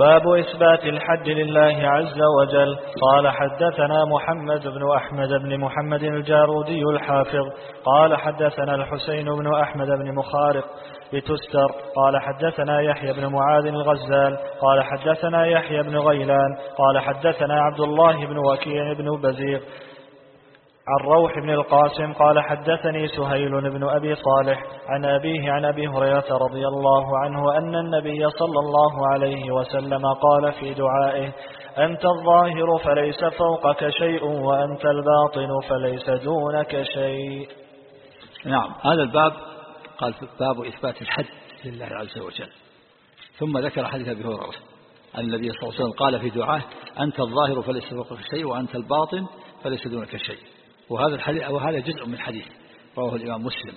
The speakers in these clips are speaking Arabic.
باب إثبات الحد لله عز وجل. قال حدثنا محمد بن أحمد بن محمد الجارودي الحافظ. قال حدثنا الحسين بن أحمد بن مخارق بتستر. قال حدثنا يحيى بن معاذ الغزال. قال حدثنا يحيى بن غيلان. قال حدثنا عبد الله بن وكيع بن بزيغ. عن روح بن القاسم قال حدثني سهيل بن أبي صالح عن أبيه عن أبي هريرة رضي الله عنه أن النبي صلى الله عليه وسلم قال في دعائه أنت الظاهر فليس فوقك شيء وأنت الباطن فليس دونك شيء. نعم هذا الباب قال باب إثبات الحد لله عز وجل. ثم ذكر حديث أبي هريرة النبي صلى الله عليه وسلم قال في دعائه أنت الظاهر فليس فوقك شيء وأنت الباطن فليس دونك شيء. وهذا الحديث وهذا جزء من حديث رواه الإمام مسلم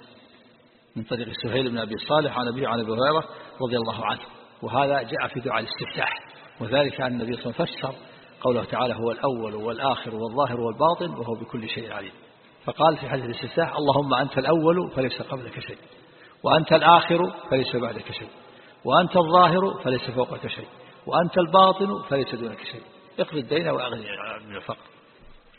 من طريق سهيل بن أبي صالح عن أبي عن أبي هريرة رضي الله عنه. وهذا جاء في دعاء الاستفتاح. وذلك أن النبي صلى الله عليه وسلم فسر قوله تعالى هو الأول والآخر والظاهر والباطن وهو بكل شيء عليم. فقال في حديث الاستفتاح اللهم أنت الأول فليس قبلك شيء وأنت الآخر فليس بعدك شيء وأنت الظاهر فليس فوقك شيء وأنت الباطن فليس دونك شيء. اقضي الدين وأغني من الفقر.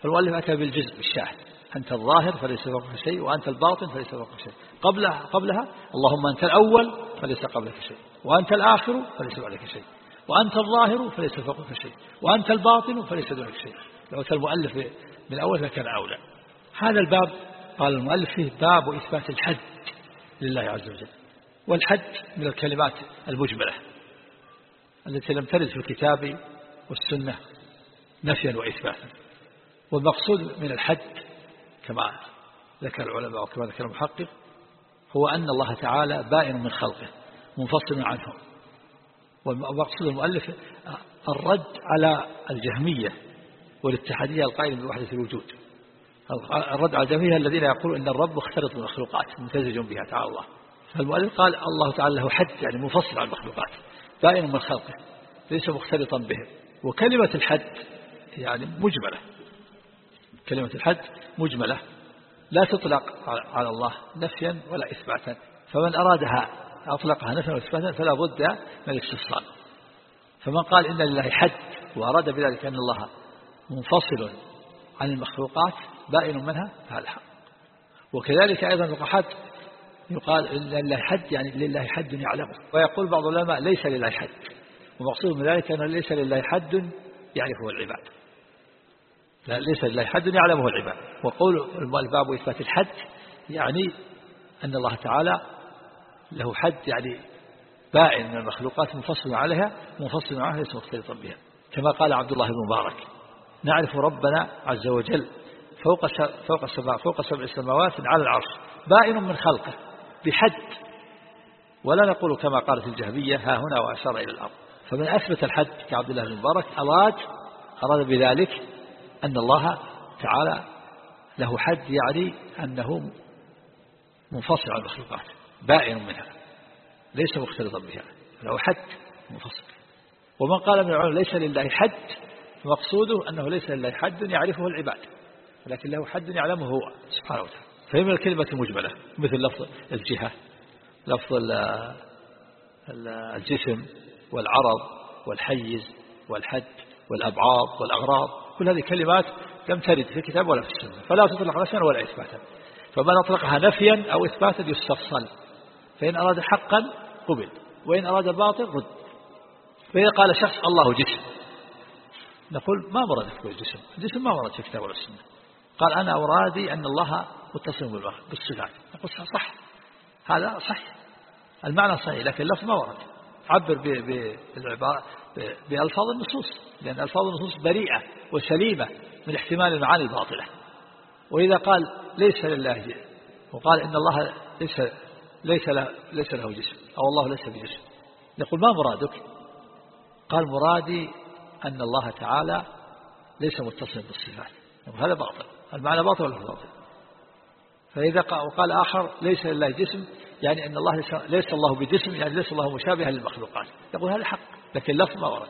فالمؤلف أتى بالجزء بالشاهد أنت الظاهر فليس فوقك شيء وأنت الباطن فليس فوقك شيء. قبلها, قبلها اللهم أنت الأول فليس قبلك شيء. وأنت الآخر فليس بعدك شيء. وأنت الظاهر فليس فوقك شيء. وأنت الباطن فليس دونك شيء. لو أتى المؤلف من الأول فكان أولى. هذا الباب قال المؤلف فيه باب إثبات الحد لله عز وجل. والحد من الكلمات المجملة التي لم ترد في الكتاب والسنة نفيا وإثباتا والمقصود من الحد كما ذكر العلماء وكما ذكر المحقق هو أن الله تعالى بائن من خلقه منفصل عنهم والمقصود المؤلف الرد على الجهمية والاتحادية القائلة بوحدة الوجود. الرد على الجهمية الذين يقولون أن الرب مختلط بالمخلوقات ممتزج بها تعالى الله. فالمؤلف قال الله تعالى له حد يعني منفصل عن المخلوقات بائن من خلقه ليس مختلطا بهم. وكلمة الحد يعني مجملة. كلمة الحد مجملة. لا تطلق على الله نفيا ولا إثباتا. فمن أرادها أطلقها نفيا وإثباتا فلا بد من الاستفصال. فمن قال إن لله حد وأراد بذلك أن الله منفصل عن المخلوقات بائن منها فهذا حق. وكذلك أيضا القحات يقال إن لله حد يعني لله حد يعلمه ويقول بعض العلماء ليس لله حد. ومقصود من ذلك أن ليس لله حد يعرفه العباد. لا ليس لله حد يعلمه العباد. وقول الباب إثبات الحد يعني أن الله تعالى له حد يعني بائن من المخلوقات منفصل عليها منفصل عنها ليس مختلطا بها. كما قال عبد الله بن مبارك نعرف ربنا عز وجل فوق فوق السماء فوق سبع سماوات على العرش بائن من خلقه بحد. ولا نقول كما قالت الجهمية ها هنا وأشار إلى الأرض. فمن أثبت الحد كعبد الله بن مبارك أراد أراد بذلك أن الله تعالى له حد يعني أنه منفصل عن المخلوقات بائن منها ليس مختلطا بها له حد منفصل. ومن قال من العلماء ليس لله حد فمقصوده أنه ليس لله حد يعرفه العباد ولكن له حد يعلمه هو سبحانه وتعالى. فهي من الكلمة المجملة مثل لفظ الجهة لفظ الجسم والعرض والحيز والحد والأبعاض والأغراض. كل هذه كلمات لم ترد في الكتاب ولا في السنة فلا تطلق نفيا ولا إثباتا. فمن أطلقها نفيا أو إثباتا يستفصل. فإن أراد حقا قبل وإن أراد باطل رد. فإذا قال شخص الله جسم نقول ما مرادك بالجسم الجسم ما ورد في الكتاب ولا السنة. قال أنا أرادي أن الله متصل بالصفات. نقول صح هذا صح. المعنى صحيح لكن اللفظ ما ورد. عبر بألفاظ النصوص لأن ألفاظ النصوص بريئة وسليمة من احتمال المعاني الباطلة وإذا قال ليس لله وقال إن الله ليس ليس له, ليس له جسم أو الله ليس بجسم نقول ما مرادك؟ قال مرادي أن الله تعالى ليس متصلا بالصفات. هذا باطل المعنى باطل ولا باطل؟ فإذا قال آخر ليس لله جسم يعني أن الله ليس الله بجسم يعني ليس الله مشابها للمخلوقات. يقول هذا حق. لكن لفظ ما ورد.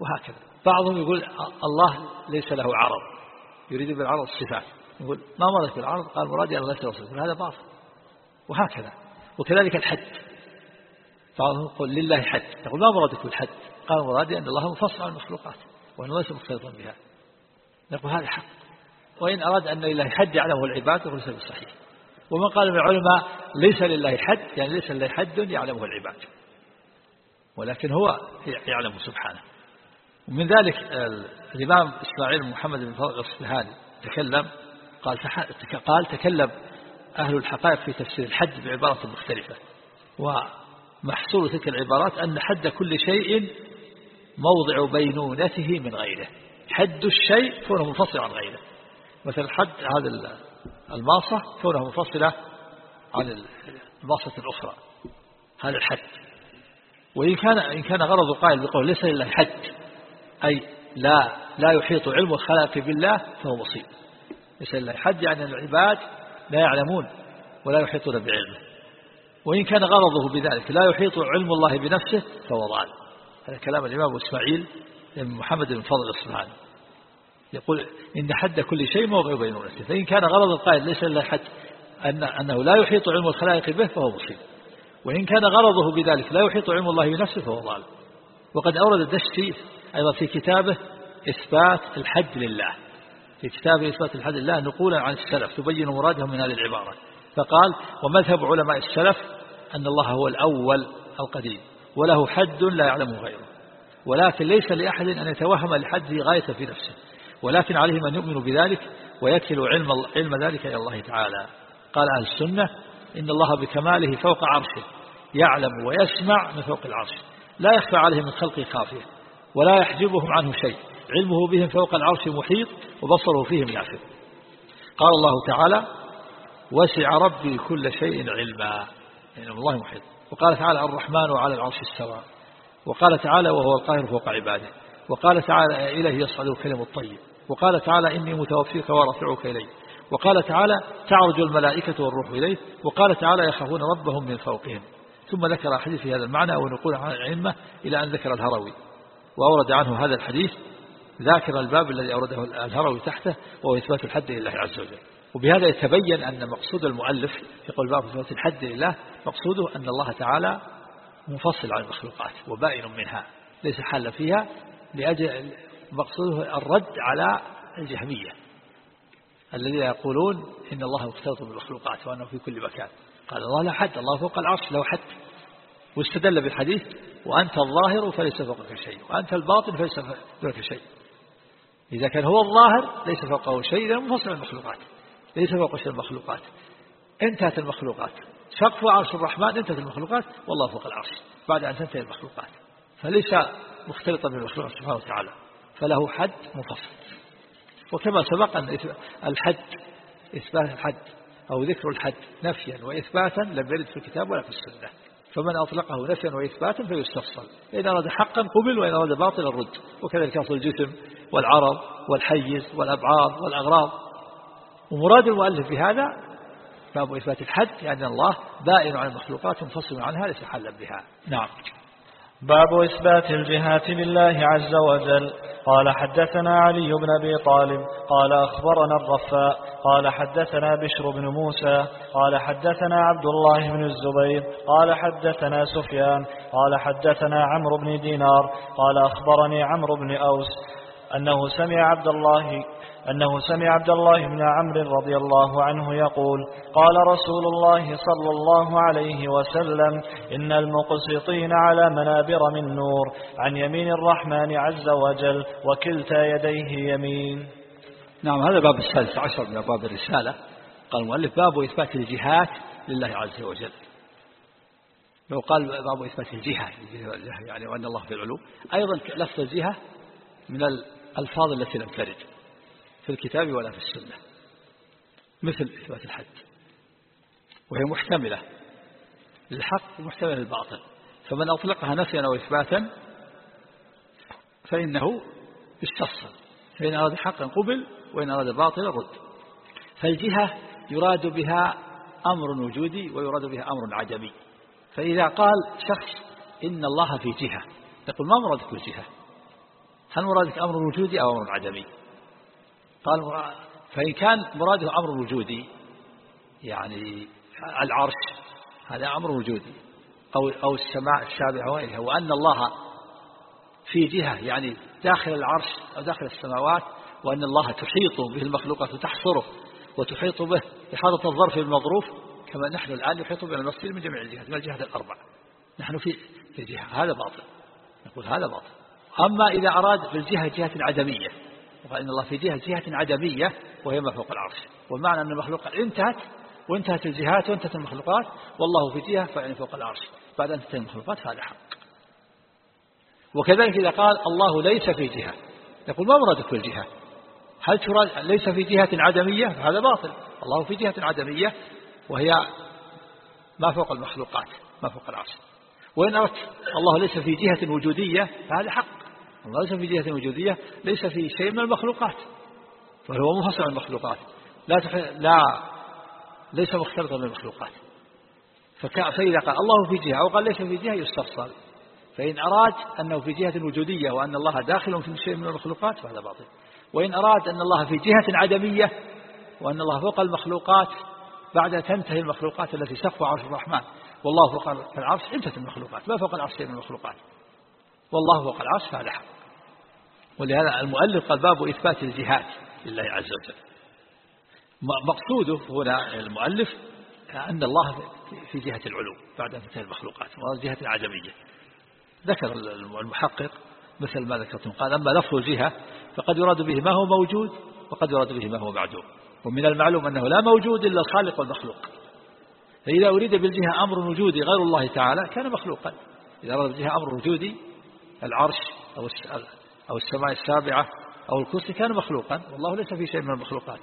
وهكذا. بعضهم يقول الله ليس له عرض. يريد بالعرض الصفات. يقول ما مرد بالعرض قال مرادي الله ليس له صفات. هذا باطل. وهكذا. وكذلك الحد. بعضهم يقول لله حد. يقول ما مرادك بالحد قال مرادي أن الله مفصل عن المخلوقات وأنه ليس مختلطا بها. نقول هذا حق. وإن أراد أن لله حد يعلمه العباد فهو ليس بالصحيح ومن قال من العلماء ليس لله حد يعني ليس لله حد يعلمه العباد. ولكن هو يعلم سبحانه. ومن ذلك الإمام إسماعيل محمد بن فضل الصبهاني تكلم قال قال تكلم أهل الحقائق في تفسير الحد بعبارة مختلفة. ومحصول تلك العبارات أن حد كل شيء موضع بينونته من غيره. حد الشيء كونه منفصل عن غيره. مثل حد هذا الماصة كونها منفصلة عن الماصة الأخرى. هذا الحد وإن كان إن كان غرض القائل بقول ليس لله حد أي لا لا يحيط علم الخلق بالله فهو مصيب ليس لله حد يعني العباد لا يعلمون ولا يحيطون بعلمه. وإن كان غرضه بذلك لا يحيط علم الله بنفسه فهو ضال. هذا كلام الإمام إسماعيل بن محمد بن فضل الصنعاني يقول إن حد كل شيء موضع بينونته فإن كان غرض القائل ليس إلا حد أن أنه لا يحيط علم الخلائق به فهو مصيب وإن كان غرضه بذلك لا يحيط علم الله بنفسه فهو ضال. وقد أورد الدشتي أيضا في كتابه إثبات الحد لله. في كتابه إثبات الحد لله نقولا عن السلف تبين مرادهم من هذه العبارة. فقال ومذهب علماء السلف أن الله هو الأول القديم وله حد لا يعلمه غيره. ولكن ليس لأحد أن يتوهم لحده غاية في نفسه. ولكن عليهم أن يؤمنوا بذلك ويكلوا علم, علم ذلك إلى الله تعالى. قال أهل السنة إن الله بكماله فوق عرشه. يعلم ويسمع من فوق العرش. لا يخفى عليه من خلقه خافية ولا يحجبهم عنه شيء. علمه بهم فوق العرش محيط وبصره فيهم يعفر. قال الله تعالى وسع ربي كل شيء علما. يعني الله محيط. وقال تعالى الرحمن وعلى العرش استوى. وقال تعالى وهو القاهر فوق عباده. وقال تعالى إليه يصعد الكلم الطيب. وقال تعالى إني متوفيك ورافعك إلي وقال تعالى تعرج الملائكة والروح إليه. وقال تعالى يخافون ربهم من فوقهم. ثم ذكر حديث في هذا المعنى ونقول عن العلمة إلى أن ذكر الهروي وأورد عنه هذا الحديث ذاكر الباب الذي أورده الهروي تحته وهو إثبات الحد لله عز وجل. وبهذا يتبين أن مقصود المؤلف يقول باب إثبات الحد لله مقصوده أن الله تعالى منفصل عن المخلوقات وبائن منها ليس حل فيها لأجل مقصوده الرد على الجهمية الذين يقولون إن الله مختلط بالمخلوقات وأنه في كل مكان. قال الله لا حد الله فوق العرش له حد. واستدل بالحديث وأنت الظاهر فليس فوقك شيء وأنت الباطن فليس فوقك شيء. إذا كان هو الظاهر ليس فوقه شيء إذا منفصل المخلوقات ليس فوق شيء المخلوقات. انتهت المخلوقات. سقف عرش الرحمن انتهت المخلوقات والله فوق العرش. بعد أن تنتهي المخلوقات. فليس مختلطا بالمخلوق سبحانه وتعالى. فله حد مفصل. وكما سبق أن الحد إثبات الحد أو ذكر الحد نفيا وإثباتا لم يرد في الكتاب ولا في السنة. فمن أطلقه نفيا وإثباتا فيستفصل. إن أراد حقا قبل وإن أراد باطلا رد. وكذلك أصل الجسم والعرض والحيز والأبعاد والأغراض. ومراد المؤلف بهذا باب إثبات الحد يعني الله بائن عن المخلوقات منفصل عنها ليس حلا بها. نعم. باب إثبات الجهات لله عز وجل. قال حدثنا علي بن أبي طالب قال أخبرنا الرفاء قال حدثنا بشر بن موسى قال حدثنا عبد الله بن الزبير قال حدثنا سفيان قال حدثنا عمرو بن دينار قال أخبرني عمرو بن أوس أنه سمع عبد الله أنه سمع عبد الله بن عمرو رضي الله عنه يقول قال رسول الله صلى الله عليه وسلم إن المقسطين على منابر من نور عن يمين الرحمن عز وجل وكلتا يديه يمين. نعم هذا باب السادس عشر من أبواب الرسالة. قال المؤلف باب إثبات الجهات لله عز وجل. لو قال باب إثبات الجهة يعني وأن الله في العلو. أيضا لفظ الجهة من الألفاظ التي لم ترد. في الكتاب ولا في السنة. مثل إثبات الحد. وهي محتملة. للحق ومحتملة للباطل فمن أطلقها نفيا أو إثباتا فإنه يستفصل فإن أراد حقا قبل وإن أراد باطلا رد. فالجهة يراد بها أمر وجودي ويراد بها أمر عجمي فإذا قال شخص إن الله في جهة يقول ما مرادك بالجهة هل مرادك أمر وجودي أو أمر عجمي قال فإن كان مراده أمر وجودي يعني العرش هذا أمر وجودي أو أو السماء السابعة وإلها وأن الله في جهة يعني داخل العرش أو داخل السماوات وأن الله تحيط به المخلوقات وتحصره وتحيط به إحاطة الظرف المظروف كما نحن الآن بنا المصير من جميع الجهات من الجهات الأربع. نحن في في جهة هذا باطل نقول هذا باطل. أما إذا أراد في الجهة جهة عدمية وقال إن الله في جهة جهة عدمية وهي ما فوق العرش. والمعنى أن المخلوقات انتهت وانتهت الجهات وانتهت المخلوقات والله في جهة فيعني فوق العرش. بعد أن تنتهي المخلوقات فهذا حق. وكذلك إذا قال الله ليس في جهة يقول ما مرادك بالجهة هل تراد ليس في جهة عدمية فهذا باطل. الله في جهة عدمية وهي ما فوق المخلوقات ما فوق العرش. وإن أردت الله ليس في جهة وجودية فهذا حق. الله ليس في جهة وجودية ليس في شيء من المخلوقات فهو منفصل عن المخلوقات. لا تح... لا ليس مختلطا بالمخلوقات فإذا قال الله في جهة أو قال ليس في جهة يستفصل. فإن أراد أنه في جهة وجودية وأن الله داخل في شيء من المخلوقات فهذا باطل. وإن أراد أن الله في جهة عدمية وأن الله فوق المخلوقات بعد تنتهي المخلوقات التي سقف عرش الرحمن. والله فوق العرش انتهت المخلوقات. ما فوق العرش شيء من المخلوقات. والله فوق العرش فهذا حق ولهذا المؤلف قال باب إثبات الجهات لله عز وجل. مقصوده هنا المؤلف أن الله في جهة العلو بعد أن تنتهي المخلوقات وجهة العدمية ذكر المحقق مثل ما ذكرتم قال أما لفظ الجهة فقد يراد به ما هو موجود وقد يراد به ما هو معدوم. ومن المعلوم أنه لا موجود إلا الخالق والمخلوق. فإذا أريد بالجهة أمر وجودي غير الله تعالى كان مخلوقا. إذا أراد بالجهة أمر وجودي العرش أو أو السماء السابعة أو الكرسي كان مخلوقا والله ليس في شيء من المخلوقات.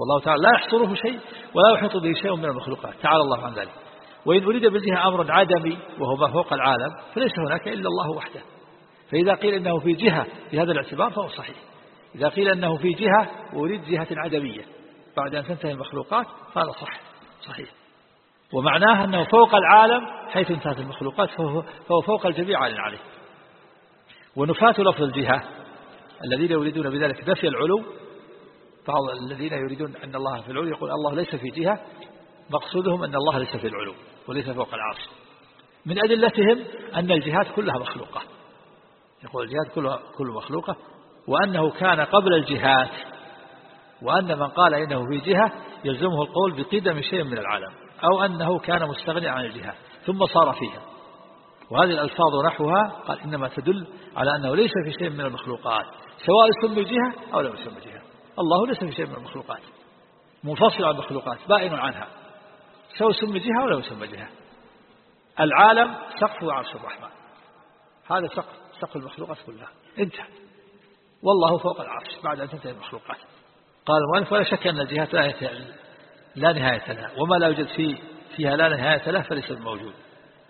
والله تعالى لا يحصره شيء ولا يحيط به شيء من المخلوقات. تعالى الله عن ذلك. وإن أريد بالجهة أمر عدمي وهو ما فوق العالم فليس هناك إلا الله وحده. فإذا قيل إنه في جهة في هذا الاعتبار فهو صحيح. إذا قيل أنه في جهة وأريد جهة عدمية بعد أن تنتهي المخلوقات فهذا صح صحيح. ومعناه أنه فوق العالم حيث انتهت المخلوقات فهو, فوق الجميع عليه ونفاة لفظ الجهة. الذين يريدون بذلك نفي العلو بعض الذين يريدون أن الله في العلو يقول الله ليس في جهة مقصودهم أن الله ليس في العلو وليس فوق العرش. من أدلتهم أن الجهات كلها مخلوقة. يقول الجهات كلها كل مخلوقة. وأنه كان قبل الجهات وأن من قال إنه في جهة يلزمه القول بقدم شيء من العالم أو أنه كان مستغني عن الجهة ثم صار فيها. وهذه الألفاظ ونحوها قال إنما تدل على أنه ليس في شيء من المخلوقات سواء سمي جهة أو لم يسمى جهة. الله ليس في شيء من المخلوقات. منفصل عن المخلوقات بائن عنها. سواء سمي جهة أو لم يسمى جهة. العالم سقف عرش الرحمن. هذا سقف سقف المخلوقات كلها. انتهى. والله فوق العرش بعد أن تنتهي المخلوقات. قال المؤلف ولا شك أن الجهات لا, لا نهاية لها. وما لا يوجد في فيها لا نهاية له فليس موجود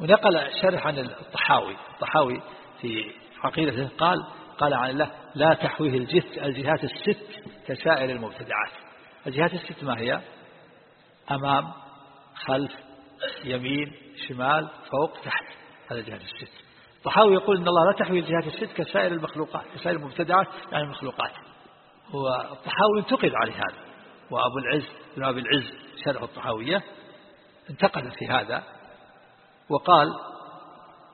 ونقل شرح عن الطحاوي الطحاوي في عقيدته قال قال عن الله لا تحويه الجهت الجهات الست كسائر المبتدعات. الجهات الست ما هي؟ أمام خلف يمين شمال فوق تحت. هذه الجهات الست. الطحاوي يقول إن الله لا تحوي الجهات الست كسائر المخلوقات كسائر المبتدعات يعني المخلوقات. هو الطحاوي انتقد عليه هذا. وأبو العز بن أبي العز شرح الطحاوية انتقد في هذا. وقال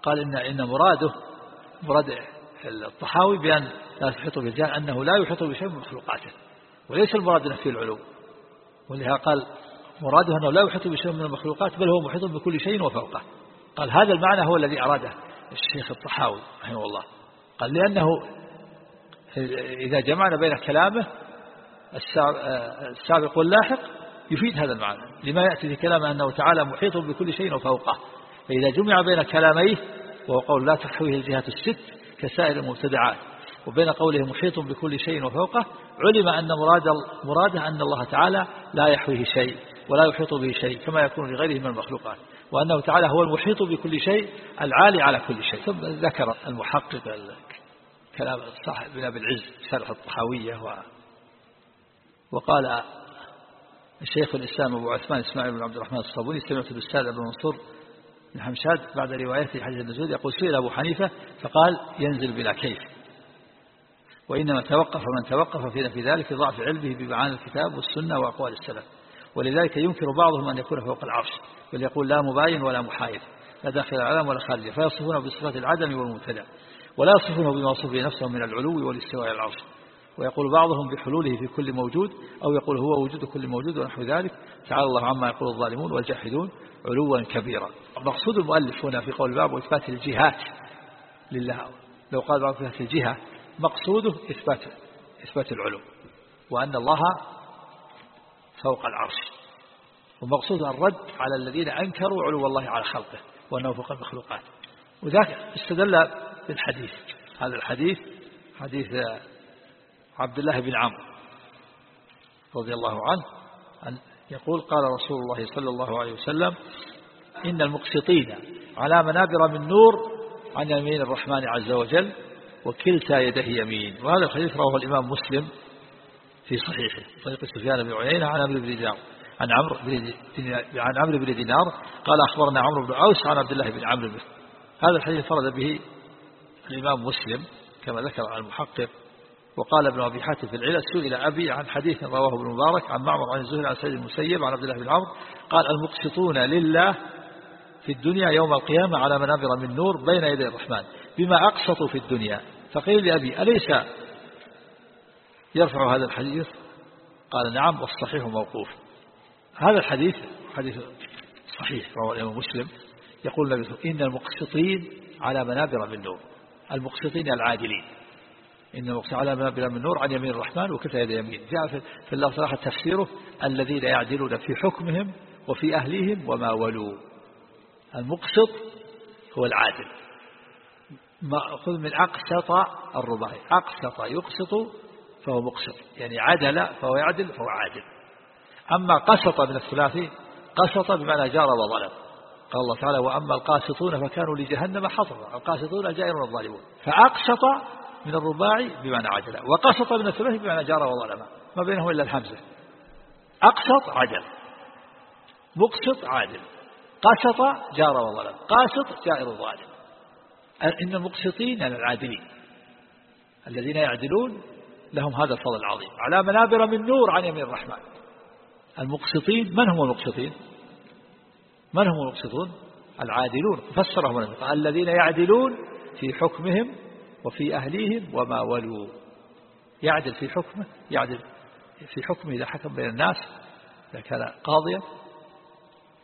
قال إن, إن مراده مراد الطحاوي بأن لا تحيط بالجهل أنه لا يحيط بشيء من مخلوقاته وليس المراد نفي العلو ولهذا قال مراده أنه لا يحيط بشيء من المخلوقات بل هو محيط بكل شيء وفوقه. قال هذا المعنى هو الذي أراده الشيخ الطحاوي رحمه الله. قال لأنه إذا جمعنا بين كلامه السابق واللاحق يفيد هذا المعنى لما يأتي في كلامه أنه تعالى محيط بكل شيء وفوقه. فإذا جمع بين كلاميه وهو قول لا تحويه الجهات الست كسائر المبتدعات وبين قوله محيط بكل شيء وفوقه علم أن مراد مراده أن الله تعالى لا يحويه شيء ولا يحيط به شيء كما يكون لغيره من المخلوقات وأنه تعالى هو المحيط بكل شيء العالي على كل شيء. ثم ذكر المحقق كلام صاحب بن أبي العز شرح الطحاوية و وقال الشيخ الإسلام أبو عثمان إسماعيل بن عبد الرحمن الصابوني سمعت الأستاذ أبو منصور بن حمشاد بعد روايته حديث النزول يقول سئل أبو حنيفة فقال ينزل بلا كيف. وإنما توقف من توقف في ذلك ضعف علمه بمعاني الكتاب والسنة وأقوال السلف. ولذلك ينكر بعضهم أن يكون فوق العرش بل يقول لا مباين ولا محايد لا داخل العالم ولا خارجه فيصفون بصفات العدم والمبتدع ولا يصفونه بما وصف نفسه من العلو والإستواء على العرش. ويقول بعضهم بحلوله في كل موجود أو يقول هو وجود كل موجود ونحو ذلك تعالى الله عما يقول الظالمون والجاحدون علوا كبيرا. مقصود المؤلف هنا في قول الباب وإثبات الجهات لله. لو قال بعض إثبات الجهة مقصوده إثبات إثبات العلو وأن الله فوق العرش. ومقصود الرد على الذين أنكروا علو الله على خلقه وأنه فوق المخلوقات. وذاك استدل بالحديث. هذا الحديث حديث عبد الله بن عمرو رضي الله عنه أن يقول قال رسول الله صلى الله عليه وسلم إن المقسطين على منابر من نور عن يمين الرحمن عز وجل وكلتا يده يمين. وهذا الحديث رواه الإمام مسلم في صحيحه طريق سفيان بن عيينة عن عمرو بن دينار عن عمرو عن عمرو بن دينار قال أخبرنا عمرو بن عوس عن عبد الله بن عمرو هذا الحديث فرد به الإمام مسلم كما ذكر المحقق وقال ابن أبي حاتم في العلة سئل أبي عن حديث رواه ابن مبارك عن معمر عن الزهري عن سيد المسيب عن عبد الله بن عمرو قال المقسطون لله في الدنيا يوم القيامة على منابر من نور بين يدي الرحمن بما أقسطوا في الدنيا. فقيل لأبي أليس يرفع هذا الحديث؟ قال نعم والصحيح موقوف. هذا الحديث حديث صحيح رواه الإمام مسلم يقول النبي إن المقسطين على منابر من نور المقسطين العادلين. إن المقسط على منابر من نور عن يمين الرحمن وكفى يد يمين. جاء في الله صراحة تفسيره الذين يعدلون في حكمهم وفي أهليهم وما ولوا. المقسط هو العادل. مأخذ من أقسط الرباعي. أقسط يقسط فهو مقسط. يعني عدل فهو يعدل فهو عادل. أما قسط من الثلاثي قسط بمعنى جار وظلم. قال الله تعالى وأما القاسطون فكانوا لجهنم حطبا القاسطون جائر الظالمون. فأقسط من الرباعي بمعنى عدل وقسط من الثلاثي بمعنى جار وظلم ما بينهم إلا الحمزة. أقسط عدل مقسط عادل قسط جار وظلم قاسط جائر ظالم إن المقسطين العادلين الذين يعدلون لهم هذا الفضل العظيم. على منابر من نور عن يمين الرحمن. المقسطين من هم المقسطين؟ من هم المقسطون؟ العادلون فسرهم الذين يعدلون في حكمهم وفي أهليهم وما ولوا. يعدل في حكمه يعدل في حكمه إذا حكم بين الناس إذا كان قاضيا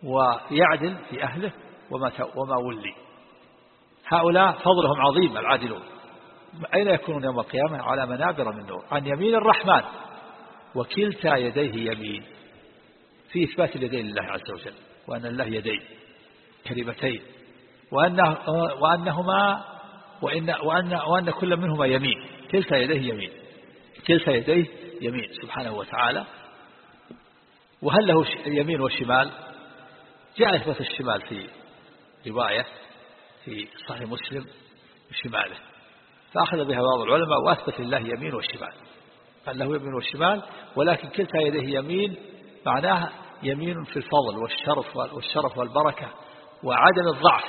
ويعدل في أهله وما وما ولي. هؤلاء فضلهم عظيم العادلون. أين يكونون يوم القيامة؟ على منابر من نور. عن يمين الرحمن. وكلتا يديه يمين. في إثبات اليدين لله عز وجل وأن الله يدين كلمتين. وأنه وأنهما وإن, وأن, وأن كل منهما يمين. كلتا يديه يمين. كلتا يديه يمين سبحانه وتعالى. وهل له اليمين والشمال جاء إثبات الشمال في رواية في صحيح مسلم بشماله. فأخذ بها بعض العلماء وأثبت لله يمين والشمال قال له يمين والشمال ولكن كلتا يديه يمين معناها يمين في الفضل والشرف والشرف والبركة وعدم الضعف.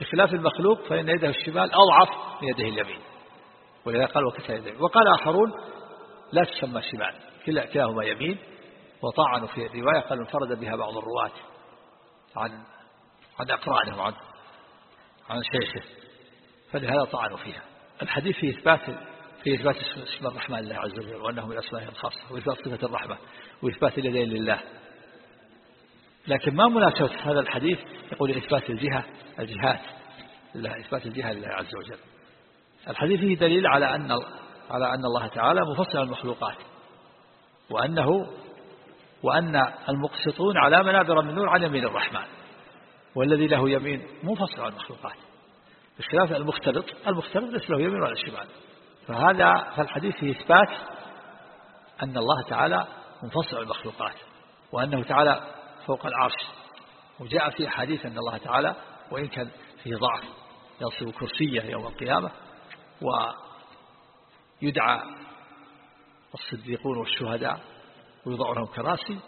بخلاف المخلوق فإن يده الشمال أضعف من يده اليمين. ولذا قال وكلتا يديه وقال آخرون لا تسمى شمال كلاهما يمين. وطعنوا في الرواية قالوا انفرد بها بعض الرواة عن عن أقرانه وعن عن شيخه. فلهذا طعنوا فيها. الحديث في إثبات في إثبات اسم الرحمن لله عز وجل وأنه من أسمائه الخاصة وإثبات صفة الرحمة وإثبات اليدين لله. لكن ما مناسبة هذا الحديث يقول إثبات الجهة الجهات لله إثبات الجهة لله عز وجل. الحديث فيه دليل على أن على أن الله تعالى مفصل المخلوقات وأنه وأن المقسطون على منابر من نور عن يمين الرحمن والذي له يمين منفصل عن المخلوقات. بخلاف المختلط المختلط ليس له يمين ولا شمال. فهذا فالحديث فيه إثبات أن الله تعالى منفصل عن المخلوقات وأنه تعالى فوق العرش. وجاء في حديث أن الله تعالى وإن كان فيه ضعف يصل كرسيه يوم القيامة ويدعى الصديقون والشهداء ويوضع لهم كراسي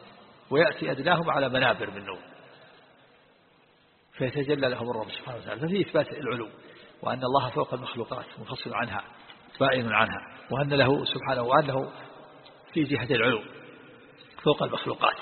ويأتي أدناهم على منابر من نور. فيتجلى لهم الرب سبحانه وتعالى. ففي إثبات العلو وأن الله فوق المخلوقات منفصل عنها بائن عنها وأن له سبحانه وأنه في جهة العلو فوق المخلوقات.